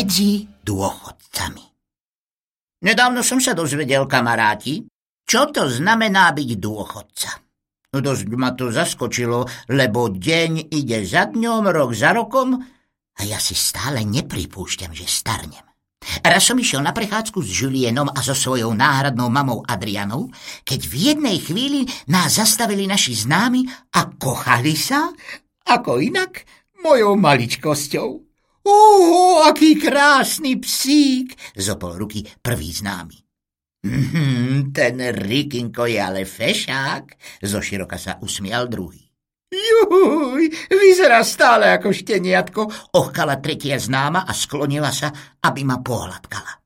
medzi dôchodcami. Nedávno som sa dozvedel, kamaráti, čo to znamená byť dôchodca. No dosť ma to zaskočilo, lebo deň ide za dňom, rok za rokom a ja si stále nepripúšťam, že starnem. Raz som išiel na prechádzku s Julienom a so svojou náhradnou mamou Adrianou, keď v jednej chvíli nás zastavili naši známi a kochali sa, ako inak, mojou maličkosťou. Uhu, aký krásny psík, zopol ruky prvý známy. Mm, ten Rikinko je ale fešák, zoširoka sa usmial druhý. Juj, vyzerá stále ako šteniatko, ochkala tretia známa a sklonila sa, aby ma pohľadkala.